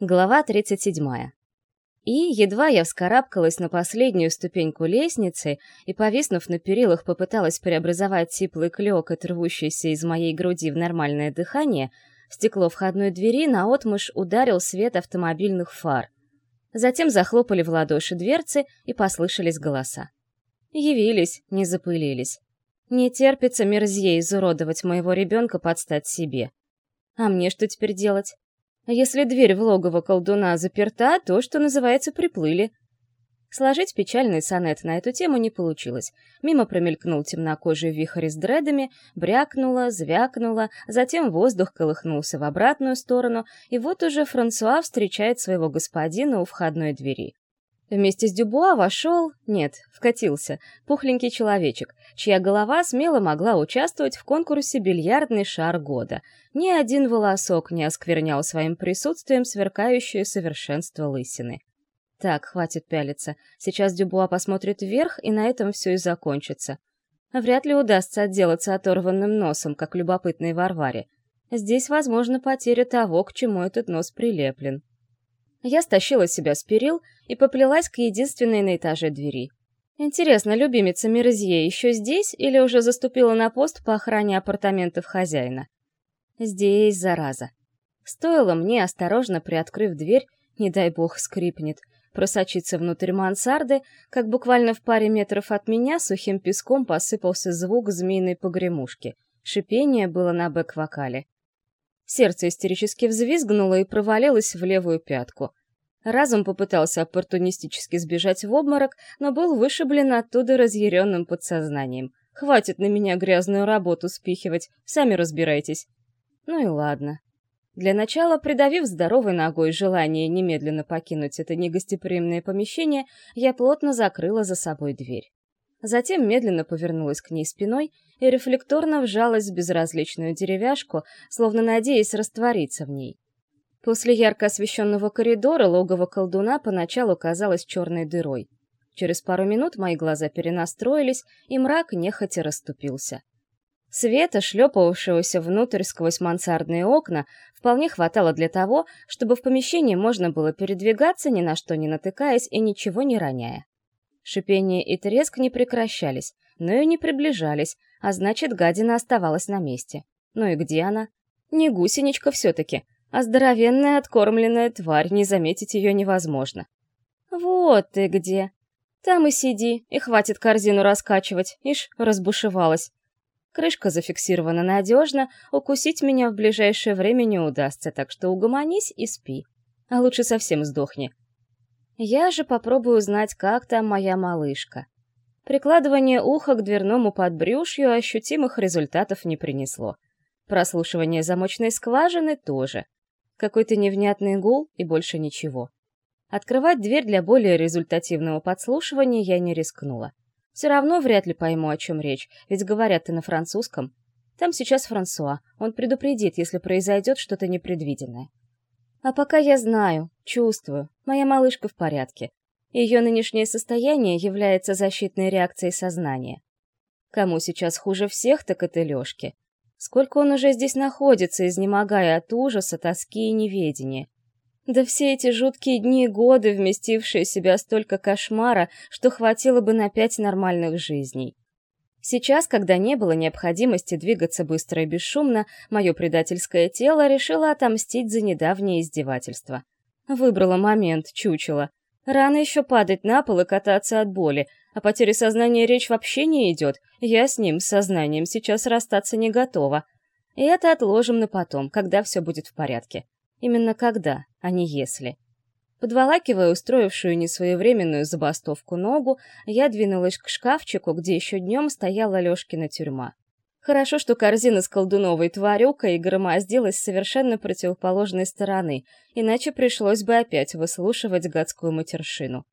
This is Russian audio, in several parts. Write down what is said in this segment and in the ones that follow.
Глава 37. И едва я вскарабкалась на последнюю ступеньку лестницы и, повиснув на перилах, попыталась преобразовать сиплый клёкот, рвущийся из моей груди в нормальное дыхание, в стекло входной двери наотмашь ударил свет автомобильных фар. Затем захлопали в ладоши дверцы и послышались голоса. Явились, не запылились. Не терпится мерзье изуродовать моего ребенка под стать себе. А мне что теперь делать? А если дверь в логово колдуна заперта, то, что называется, приплыли. Сложить печальный сонет на эту тему не получилось. Мимо промелькнул темнокожий вихрь с дредами, брякнуло, звякнуло, затем воздух колыхнулся в обратную сторону, и вот уже Франсуа встречает своего господина у входной двери. Вместе с Дюбуа вошел, нет, вкатился, пухленький человечек, чья голова смело могла участвовать в конкурсе «Бильярдный шар года». Ни один волосок не осквернял своим присутствием сверкающее совершенство лысины. Так, хватит пялиться. Сейчас Дюбуа посмотрит вверх, и на этом все и закончится. Вряд ли удастся отделаться оторванным носом, как любопытной Варваре. Здесь, возможно, потеря того, к чему этот нос прилеплен. Я стащила себя с перил и поплелась к единственной на этаже двери. Интересно, любимица Мерзье еще здесь или уже заступила на пост по охране апартаментов хозяина? Здесь, зараза. Стоило мне, осторожно приоткрыв дверь, не дай бог скрипнет, просочиться внутрь мансарды, как буквально в паре метров от меня сухим песком посыпался звук змеиной погремушки. Шипение было на бэк-вокале. Сердце истерически взвизгнуло и провалилось в левую пятку. Разум попытался оппортунистически сбежать в обморок, но был вышиблен оттуда разъяренным подсознанием. «Хватит на меня грязную работу спихивать, сами разбирайтесь». Ну и ладно. Для начала, придавив здоровой ногой желание немедленно покинуть это негостеприимное помещение, я плотно закрыла за собой дверь. Затем медленно повернулась к ней спиной и рефлекторно вжалась в безразличную деревяшку, словно надеясь раствориться в ней. После ярко освещенного коридора логово колдуна поначалу казалось черной дырой. Через пару минут мои глаза перенастроились, и мрак нехотя расступился. Света, шлепавшегося внутрь сквозь мансардные окна, вполне хватало для того, чтобы в помещении можно было передвигаться, ни на что не натыкаясь и ничего не роняя. Шипение и треск не прекращались, но и не приближались, а значит, гадина оставалась на месте. Ну и где она? Не гусеничка все-таки, а здоровенная откормленная тварь, не заметить ее невозможно. Вот ты где. Там и сиди, и хватит корзину раскачивать, ишь, разбушевалась. Крышка зафиксирована надежно, укусить меня в ближайшее время не удастся, так что угомонись и спи. А лучше совсем сдохни. Я же попробую узнать, как там моя малышка. Прикладывание уха к дверному подбрюшью ощутимых результатов не принесло. Прослушивание замочной скважины тоже. Какой-то невнятный гул и больше ничего. Открывать дверь для более результативного подслушивания я не рискнула. Все равно вряд ли пойму, о чем речь, ведь говорят-то на французском. Там сейчас Франсуа, он предупредит, если произойдет что-то непредвиденное. А пока я знаю, чувствую, моя малышка в порядке. Ее нынешнее состояние является защитной реакцией сознания. Кому сейчас хуже всех, так это Лёшке. Сколько он уже здесь находится, изнемогая от ужаса, тоски и неведения. Да все эти жуткие дни и годы, вместившие в себя столько кошмара, что хватило бы на пять нормальных жизней. Сейчас, когда не было необходимости двигаться быстро и бесшумно, мое предательское тело решило отомстить за недавнее издевательство. Выбрала момент, чучело. Рано еще падать на пол и кататься от боли. О потере сознания речь вообще не идет. Я с ним, с сознанием, сейчас расстаться не готова. И это отложим на потом, когда все будет в порядке. Именно когда, а не если. Подволакивая устроившую несвоевременную забастовку ногу, я двинулась к шкафчику, где еще днем стояла Лешкина тюрьма. Хорошо, что корзина с колдуновой тварюкой громоздилась с совершенно противоположной стороны, иначе пришлось бы опять выслушивать гадскую матершину.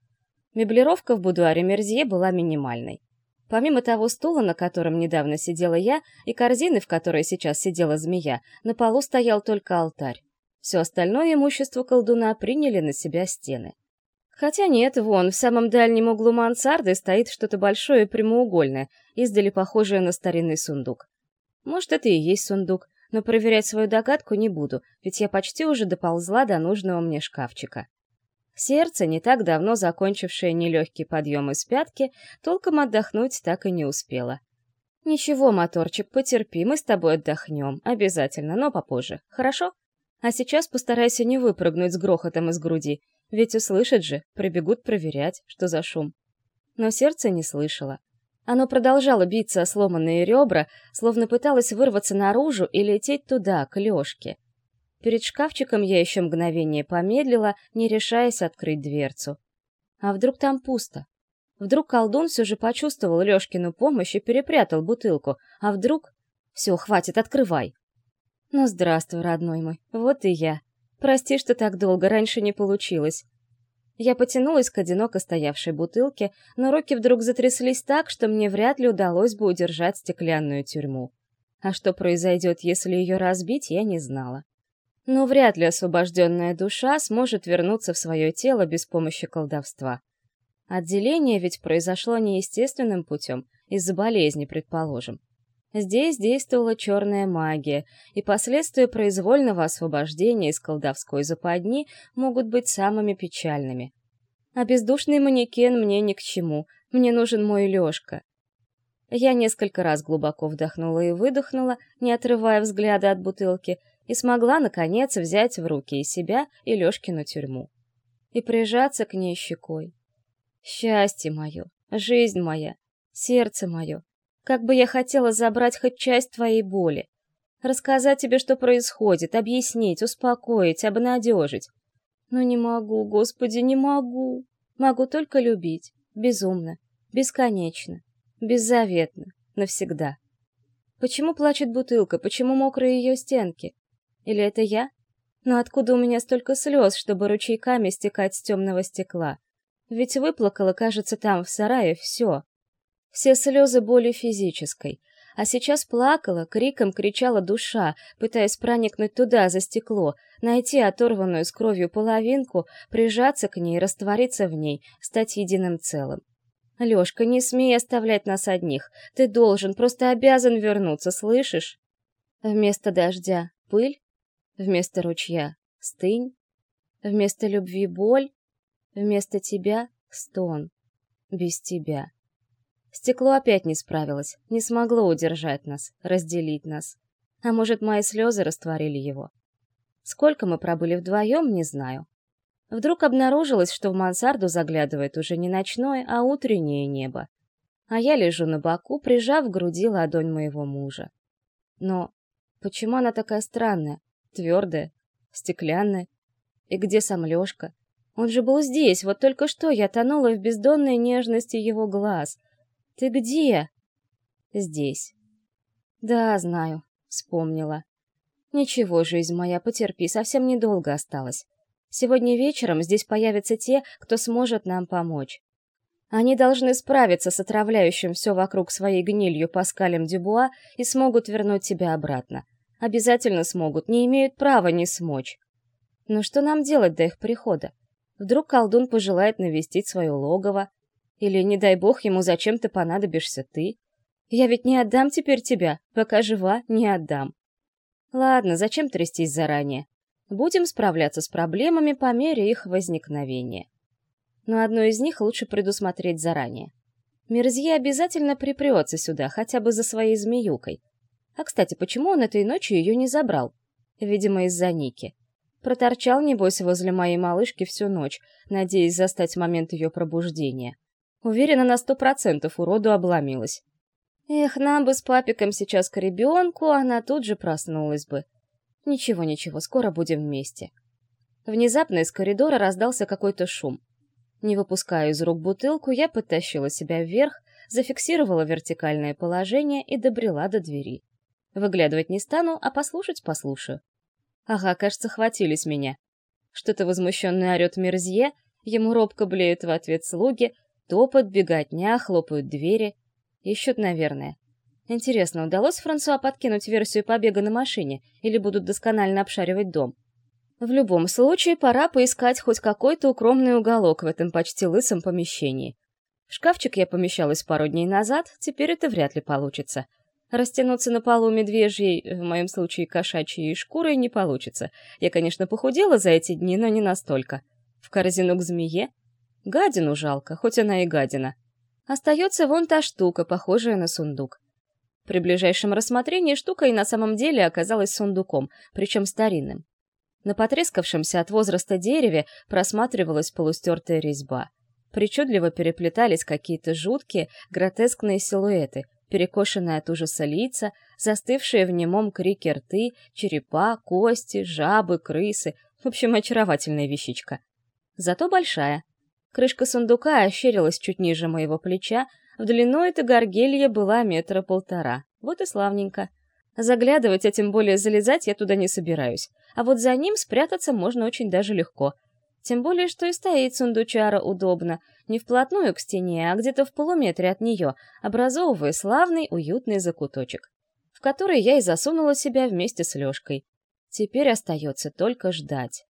Меблировка в будуаре Мерзье была минимальной. Помимо того стула, на котором недавно сидела я, и корзины, в которой сейчас сидела змея, на полу стоял только алтарь. Все остальное имущество колдуна приняли на себя стены. Хотя нет, вон, в самом дальнем углу мансарды стоит что-то большое прямоугольное, издали похожее на старинный сундук. Может, это и есть сундук, но проверять свою догадку не буду, ведь я почти уже доползла до нужного мне шкафчика. Сердце, не так давно закончившее нелегкий подъем из пятки, толком отдохнуть так и не успело. «Ничего, моторчик, потерпи, мы с тобой отдохнем, обязательно, но попозже, хорошо? А сейчас постарайся не выпрыгнуть с грохотом из груди, ведь услышат же, прибегут проверять, что за шум». Но сердце не слышало. Оно продолжало биться о сломанные ребра, словно пыталось вырваться наружу и лететь туда, к Лёшке. Перед шкафчиком я еще мгновение помедлила, не решаясь открыть дверцу. А вдруг там пусто? Вдруг колдун все же почувствовал Лёшкину помощь и перепрятал бутылку, а вдруг... Все, хватит, открывай. Ну, здравствуй, родной мой, вот и я. Прости, что так долго, раньше не получилось. Я потянулась к одиноко стоявшей бутылке, но руки вдруг затряслись так, что мне вряд ли удалось бы удержать стеклянную тюрьму. А что произойдет, если ее разбить, я не знала. Но вряд ли освобожденная душа сможет вернуться в свое тело без помощи колдовства. Отделение ведь произошло неестественным путем, из-за болезни, предположим. Здесь действовала черная магия, и последствия произвольного освобождения из колдовской западни могут быть самыми печальными. А бездушный манекен мне ни к чему, мне нужен мой Лёшка. Я несколько раз глубоко вдохнула и выдохнула, не отрывая взгляда от бутылки, и смогла, наконец, взять в руки и себя, и Лёшкину тюрьму. И прижаться к ней щекой. Счастье мое, жизнь моя, сердце мое, как бы я хотела забрать хоть часть твоей боли. Рассказать тебе, что происходит, объяснить, успокоить, обнадежить. Но не могу, Господи, не могу. Могу только любить. Безумно, бесконечно, беззаветно, навсегда. Почему плачет бутылка? Почему мокрые ее стенки? Или это я? Но откуда у меня столько слез, чтобы ручейками стекать с темного стекла? Ведь выплакала, кажется, там, в сарае, все. Все слезы боли физической. А сейчас плакала, криком кричала душа, пытаясь проникнуть туда, за стекло, найти оторванную с кровью половинку, прижаться к ней, раствориться в ней, стать единым целым. Лёшка, не смей оставлять нас одних. Ты должен, просто обязан вернуться, слышишь? Вместо дождя — пыль, вместо ручья — стынь, вместо любви — боль, вместо тебя — стон. Без тебя. Стекло опять не справилось, не смогло удержать нас, разделить нас. А может, мои слезы растворили его. Сколько мы пробыли вдвоем, не знаю. Вдруг обнаружилось, что в мансарду заглядывает уже не ночное, а утреннее небо. А я лежу на боку, прижав к груди ладонь моего мужа. Но почему она такая странная, твердая, стеклянная? И где сам Лёшка? Он же был здесь, вот только что я тонула в бездонной нежности его глаз — «Ты где?» «Здесь». «Да, знаю», — вспомнила. «Ничего, жизнь моя, потерпи, совсем недолго осталось. Сегодня вечером здесь появятся те, кто сможет нам помочь. Они должны справиться с отравляющим все вокруг своей гнилью Паскалем Дюбуа и смогут вернуть тебя обратно. Обязательно смогут, не имеют права не смочь. Но что нам делать до их прихода? Вдруг колдун пожелает навестить свое логово, или, не дай бог, ему зачем-то понадобишься ты. Я ведь не отдам теперь тебя, пока жива, не отдам. Ладно, зачем трястись заранее? Будем справляться с проблемами по мере их возникновения. Но одну из них лучше предусмотреть заранее. Мерзье обязательно припрется сюда, хотя бы за своей змеюкой. А, кстати, почему он этой ночью ее не забрал? Видимо, из-за Ники. Проторчал, небось, возле моей малышки всю ночь, надеясь застать момент ее пробуждения. Уверена на сто процентов уроду обломилась. Эх, нам бы с папиком сейчас к ребенку, она тут же проснулась бы. Ничего-ничего, скоро будем вместе. Внезапно из коридора раздался какой-то шум. Не выпуская из рук бутылку, я подтащила себя вверх, зафиксировала вертикальное положение и добрела до двери. Выглядывать не стану, а послушать послушаю. Ага, кажется, хватились меня. Что-то возмущенно орет Мерзье, ему робко блеют в ответ слуги, Топот, беготня, хлопают двери. Ищут, наверное. Интересно, удалось Франсуа подкинуть версию побега на машине или будут досконально обшаривать дом? В любом случае, пора поискать хоть какой-то укромный уголок в этом почти лысом помещении. В шкафчик я помещалась пару дней назад, теперь это вряд ли получится. Растянуться на полу медвежьей, в моем случае кошачьей шкурой, не получится. Я, конечно, похудела за эти дни, но не настолько. В корзину к змее? Гадину жалко, хоть она и гадина. Остается вон та штука, похожая на сундук. При ближайшем рассмотрении штука и на самом деле оказалась сундуком, причем старинным. На потрескавшемся от возраста дереве просматривалась полустертая резьба. Причудливо переплетались какие-то жуткие, гротескные силуэты, перекошенные от ужаса лица, застывшие в немом крике рты, черепа, кости, жабы, крысы. В общем, очаровательная вещичка. Зато большая. Крышка сундука ощерилась чуть ниже моего плеча, в длину эта горгелья была метра полтора. Вот и славненько. Заглядывать, а тем более залезать я туда не собираюсь. А вот за ним спрятаться можно очень даже легко. Тем более, что и стоит сундучара удобно, не вплотную к стене, а где-то в полуметре от нее, образовывая славный уютный закуточек, в который я и засунула себя вместе с Лёшкой. Теперь остается только ждать.